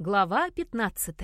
Глава 15.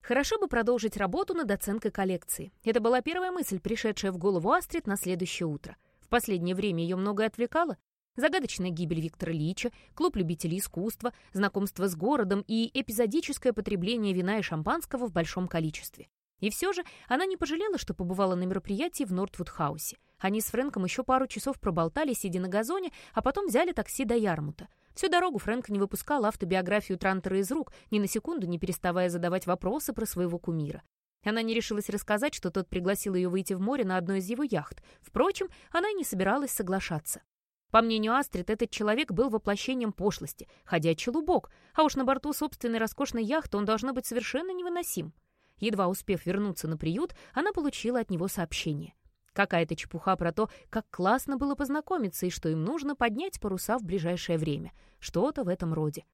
Хорошо бы продолжить работу над оценкой коллекции. Это была первая мысль, пришедшая в голову Астрид на следующее утро. В последнее время ее многое отвлекало. Загадочная гибель Виктора Лича, клуб любителей искусства, знакомство с городом и эпизодическое потребление вина и шампанского в большом количестве. И все же она не пожалела, что побывала на мероприятии в Нортвуд-хаусе. Они с Фрэнком еще пару часов проболтали, сидя на газоне, а потом взяли такси до Ярмута. Всю дорогу Фрэнк не выпускал автобиографию Трантера из рук, ни на секунду не переставая задавать вопросы про своего кумира. Она не решилась рассказать, что тот пригласил ее выйти в море на одной из его яхт. Впрочем, она и не собиралась соглашаться. По мнению Астрид, этот человек был воплощением пошлости, ходячий лубок, а уж на борту собственной роскошной яхты он должно быть совершенно невыносим. Едва успев вернуться на приют, она получила от него сообщение. Какая-то чепуха про то, как классно было познакомиться и что им нужно поднять паруса в ближайшее время. Что-то в этом роде.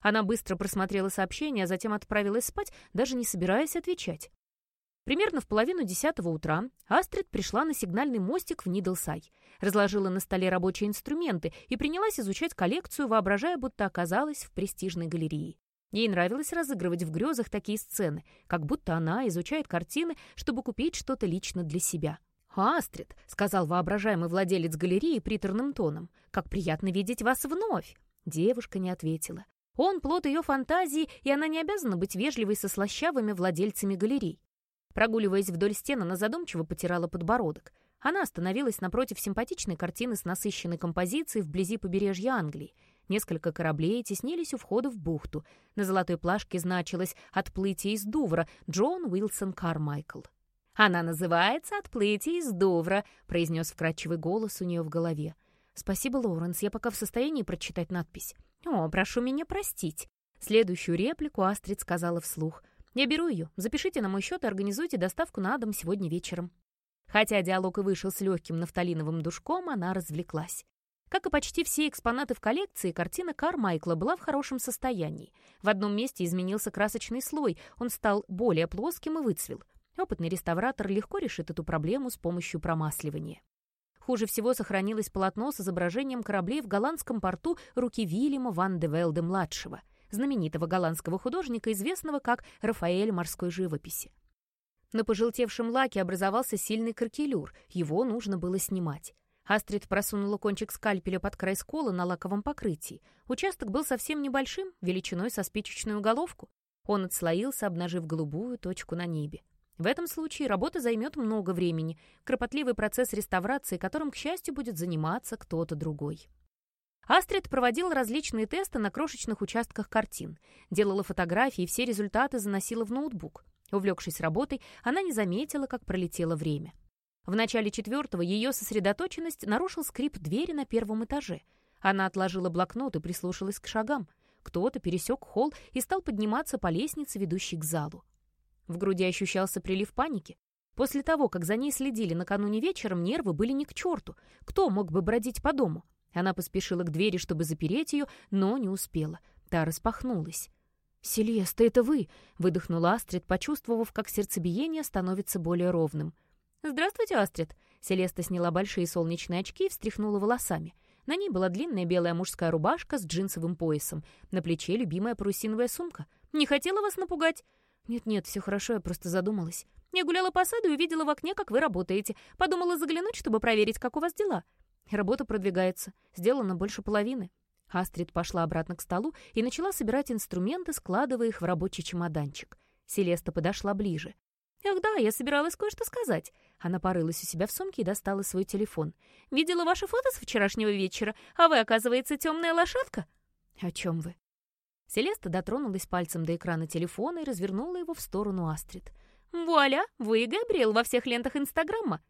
Она быстро просмотрела сообщение, а затем отправилась спать, даже не собираясь отвечать. Примерно в половину десятого утра Астрид пришла на сигнальный мостик в Нидлсай, разложила на столе рабочие инструменты и принялась изучать коллекцию, воображая, будто оказалась в престижной галерее. Ей нравилось разыгрывать в грезах такие сцены, как будто она изучает картины, чтобы купить что-то лично для себя. «Астрид», — сказал воображаемый владелец галереи приторным тоном, «как приятно видеть вас вновь». Девушка не ответила. Он плод ее фантазии, и она не обязана быть вежливой со слащавыми владельцами галерей. Прогуливаясь вдоль стены, она задумчиво потирала подбородок. Она остановилась напротив симпатичной картины с насыщенной композицией вблизи побережья Англии. Несколько кораблей теснились у входа в бухту. На золотой плашке значилось «Отплытие из Дувра» Джон Уилсон Кармайкл. «Она называется «Отплытие из Дувра», — произнес вкрадчивый голос у нее в голове. «Спасибо, Лоуренс, я пока в состоянии прочитать надпись». «О, прошу меня простить». Следующую реплику Астрид сказала вслух. «Я беру ее. Запишите на мой счет и организуйте доставку на дом сегодня вечером». Хотя диалог и вышел с легким нафталиновым душком, она развлеклась. Как и почти все экспонаты в коллекции, картина Кармайкла была в хорошем состоянии. В одном месте изменился красочный слой, он стал более плоским и выцвел. Опытный реставратор легко решит эту проблему с помощью промасливания. Хуже всего сохранилось полотно с изображением кораблей в голландском порту руки Вильяма ван де Велде-младшего, знаменитого голландского художника, известного как Рафаэль морской живописи. На пожелтевшем лаке образовался сильный каркелюр, его нужно было снимать. Астрид просунула кончик скальпеля под край скола на лаковом покрытии. Участок был совсем небольшим, величиной со спичечную головку. Он отслоился, обнажив голубую точку на небе. В этом случае работа займет много времени, кропотливый процесс реставрации, которым, к счастью, будет заниматься кто-то другой. Астрид проводила различные тесты на крошечных участках картин, делала фотографии и все результаты заносила в ноутбук. Увлекшись работой, она не заметила, как пролетело время. В начале четвертого ее сосредоточенность нарушил скрип двери на первом этаже. Она отложила блокнот и прислушалась к шагам. Кто-то пересек холл и стал подниматься по лестнице, ведущей к залу. В груди ощущался прилив паники. После того, как за ней следили накануне вечером, нервы были не к черту. Кто мог бы бродить по дому? Она поспешила к двери, чтобы запереть ее, но не успела. Та распахнулась. «Селеста, это вы!» — выдохнула Астрид, почувствовав, как сердцебиение становится более ровным. «Здравствуйте, Астрид!» Селеста сняла большие солнечные очки и встряхнула волосами. На ней была длинная белая мужская рубашка с джинсовым поясом. На плече любимая парусиновая сумка. «Не хотела вас напугать?» «Нет-нет, все хорошо, я просто задумалась. Я гуляла по саду и видела в окне, как вы работаете. Подумала заглянуть, чтобы проверить, как у вас дела. Работа продвигается. Сделано больше половины». Астрид пошла обратно к столу и начала собирать инструменты, складывая их в рабочий чемоданчик. Селеста подошла ближе. «Ах да, я собиралась кое-что сказать». Она порылась у себя в сумке и достала свой телефон. «Видела ваши фото с вчерашнего вечера, а вы, оказывается, темная лошадка?» «О чем вы?» Селеста дотронулась пальцем до экрана телефона и развернула его в сторону Астрид. «Вуаля! Вы и Габриэл во всех лентах Инстаграма!»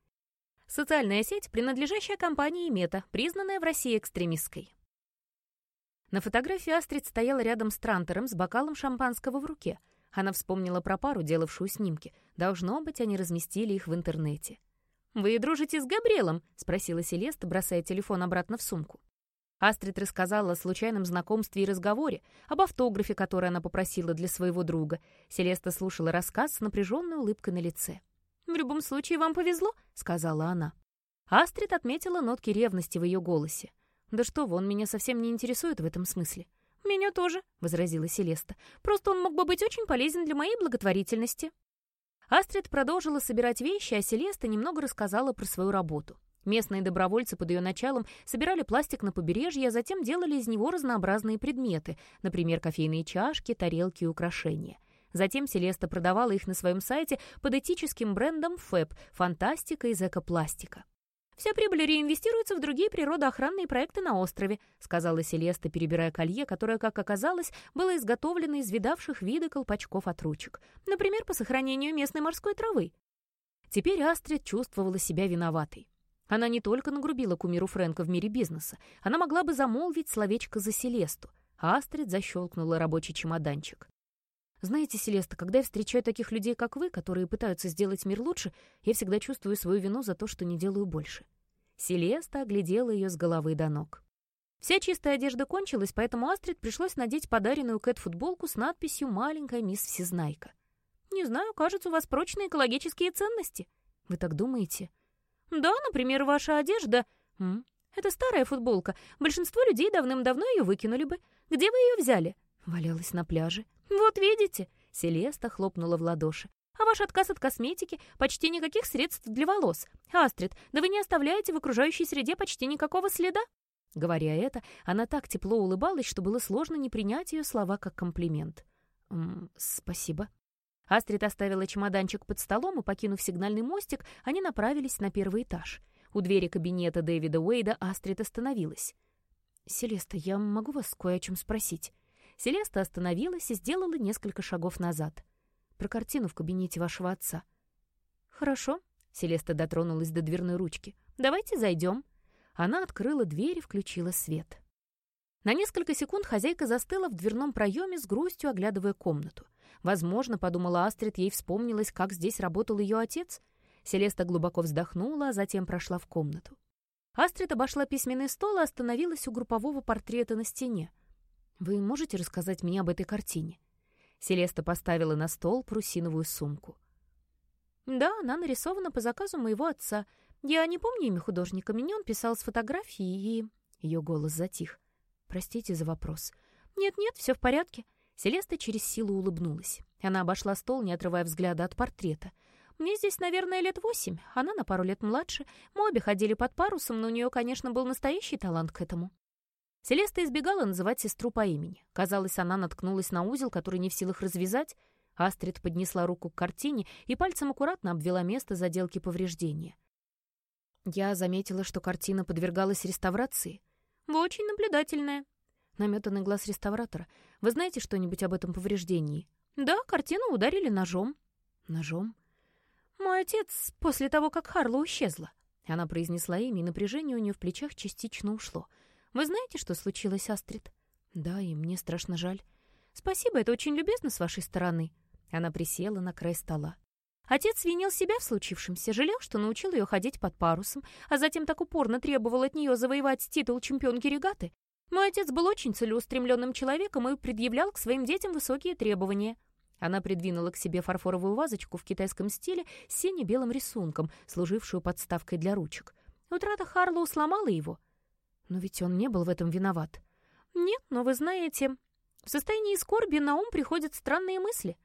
Социальная сеть, принадлежащая компании Мета, признанная в России экстремистской. На фотографии Астрид стояла рядом с Трантером с бокалом шампанского в руке. Она вспомнила про пару, делавшую снимки. Должно быть, они разместили их в интернете. «Вы дружите с Габриэлом?» — спросила Селеста, бросая телефон обратно в сумку. Астрид рассказала о случайном знакомстве и разговоре, об автографе, который она попросила для своего друга. Селеста слушала рассказ с напряженной улыбкой на лице. «В любом случае, вам повезло», — сказала она. Астрид отметила нотки ревности в ее голосе. «Да что вы, он меня совсем не интересует в этом смысле. «Меня тоже», — возразила Селеста. «Просто он мог бы быть очень полезен для моей благотворительности». Астрид продолжила собирать вещи, а Селеста немного рассказала про свою работу. Местные добровольцы под ее началом собирали пластик на побережье, а затем делали из него разнообразные предметы, например, кофейные чашки, тарелки и украшения. Затем Селеста продавала их на своем сайте под этическим брендом FAB – «Фантастика из экопластика». «Вся прибыль реинвестируется в другие природоохранные проекты на острове», сказала Селеста, перебирая колье, которое, как оказалось, было изготовлено из видавших виды колпачков от ручек. Например, по сохранению местной морской травы. Теперь Астрид чувствовала себя виноватой. Она не только нагрубила кумиру Фрэнка в мире бизнеса, она могла бы замолвить словечко за Селесту. А Астрид защелкнула рабочий чемоданчик. Знаете, Селеста, когда я встречаю таких людей, как вы, которые пытаются сделать мир лучше, я всегда чувствую свою вину за то, что не делаю больше. Селеста оглядела ее с головы до ног. Вся чистая одежда кончилась, поэтому Астрид пришлось надеть подаренную Кэт футболку с надписью «Маленькая мисс Всезнайка». «Не знаю, кажется, у вас прочные экологические ценности». «Вы так думаете?» «Да, например, ваша одежда...» М? «Это старая футболка. Большинство людей давным-давно ее выкинули бы. Где вы ее взяли?» «Валялась на пляже». «Вот видите!» — Селеста хлопнула в ладоши. «А ваш отказ от косметики? Почти никаких средств для волос. Астрид, да вы не оставляете в окружающей среде почти никакого следа?» Говоря это, она так тепло улыбалась, что было сложно не принять ее слова как комплимент. «М -м, «Спасибо». Астрид оставила чемоданчик под столом, и, покинув сигнальный мостик, они направились на первый этаж. У двери кабинета Дэвида Уэйда Астрид остановилась. «Селеста, я могу вас кое о чем спросить?» Селеста остановилась и сделала несколько шагов назад. «Про картину в кабинете вашего отца». «Хорошо», — Селеста дотронулась до дверной ручки. «Давайте зайдем». Она открыла дверь и включила свет. На несколько секунд хозяйка застыла в дверном проеме с грустью, оглядывая комнату. Возможно, подумала Астрид, ей вспомнилось, как здесь работал ее отец. Селеста глубоко вздохнула, а затем прошла в комнату. Астрид обошла письменный стол и остановилась у группового портрета на стене. Вы можете рассказать мне об этой картине?» Селеста поставила на стол прусиновую сумку. «Да, она нарисована по заказу моего отца. Я не помню имя художника, меня он писал с фотографии и...» Ее голос затих. «Простите за вопрос». «Нет-нет, все в порядке». Селеста через силу улыбнулась. Она обошла стол, не отрывая взгляда от портрета. «Мне здесь, наверное, лет восемь. Она на пару лет младше. Мы обе ходили под парусом, но у нее, конечно, был настоящий талант к этому». Селеста избегала называть сестру по имени. Казалось, она наткнулась на узел, который не в силах развязать. Астрид поднесла руку к картине и пальцем аккуратно обвела место заделки повреждения. Я заметила, что картина подвергалась реставрации. «Вы очень наблюдательная». Наметанный глаз реставратора. «Вы знаете что-нибудь об этом повреждении?» «Да, картину ударили ножом». «Ножом?» «Мой отец, после того, как Харла исчезла». Она произнесла имя, и напряжение у нее в плечах частично ушло — вы знаете, что случилось, Астрид?» «Да, и мне страшно жаль». «Спасибо, это очень любезно с вашей стороны». Она присела на край стола. Отец винил себя в случившемся, жалел, что научил ее ходить под парусом, а затем так упорно требовал от нее завоевать титул чемпионки регаты. Мой отец был очень целеустремленным человеком и предъявлял к своим детям высокие требования. Она придвинула к себе фарфоровую вазочку в китайском стиле с сине-белым рисунком, служившую подставкой для ручек. Утрата Харлоу сломала его — но ведь он не был в этом виноват. Нет, но вы знаете, в состоянии скорби на ум приходят странные мысли.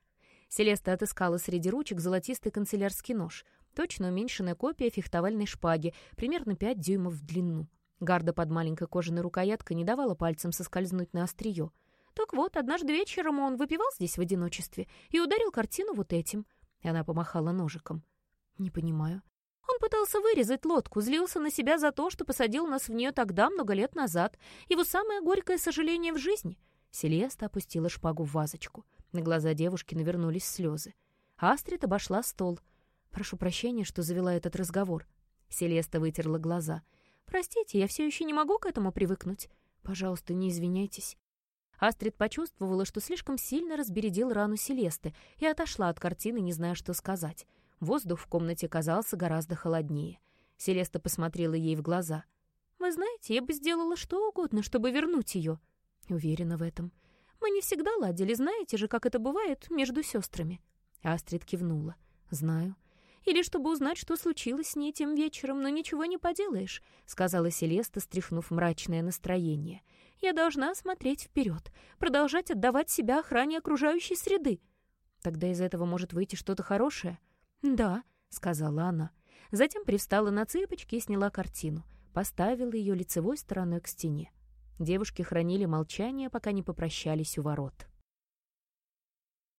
Селеста отыскала среди ручек золотистый канцелярский нож, точно уменьшенная копия фехтовальной шпаги, примерно 5 дюймов в длину. Гарда под маленькой кожаной рукояткой не давала пальцем соскользнуть на острие. Так вот, однажды вечером он выпивал здесь в одиночестве и ударил картину вот этим. И она помахала ножиком. «Не понимаю. Он пытался вырезать лодку, злился на себя за то, что посадил нас в нее тогда, много лет назад. Его самое горькое сожаление в жизни. Селеста опустила шпагу в вазочку. На глаза девушки навернулись слезы. Астрид обошла стол. «Прошу прощения, что завела этот разговор». Селеста вытерла глаза. «Простите, я все еще не могу к этому привыкнуть. Пожалуйста, не извиняйтесь». Астрид почувствовала, что слишком сильно разбередил рану Селесты и отошла от картины, не зная, что сказать. Воздух в комнате казался гораздо холоднее. Селеста посмотрела ей в глаза. «Вы знаете, я бы сделала что угодно, чтобы вернуть ее». Уверена в этом. «Мы не всегда ладили, знаете же, как это бывает между сестрами». Астрид кивнула. «Знаю. Или чтобы узнать, что случилось с ней тем вечером, но ничего не поделаешь», — сказала Селеста, стряхнув мрачное настроение. «Я должна смотреть вперед, продолжать отдавать себя охране окружающей среды». «Тогда из этого может выйти что-то хорошее?» «Да», — сказала она. Затем привстала на цыпочки и сняла картину, поставила ее лицевой стороной к стене. Девушки хранили молчание, пока не попрощались у ворот.